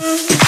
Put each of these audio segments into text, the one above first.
Mm-hmm.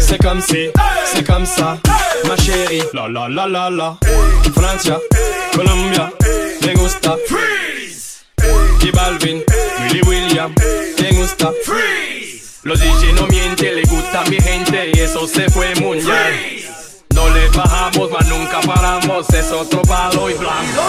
C'est comme si, c'est comme ça, ma chérie. La la la la la. Francia, Colombia, me gusta. Freeze. Y Balvin, Willy William, me gusta. Freeze. Los DJ no mienten, le gusta mi gente y eso se fue mundial. No le bajamos, mas nunca paramos, es otro palo y blanco.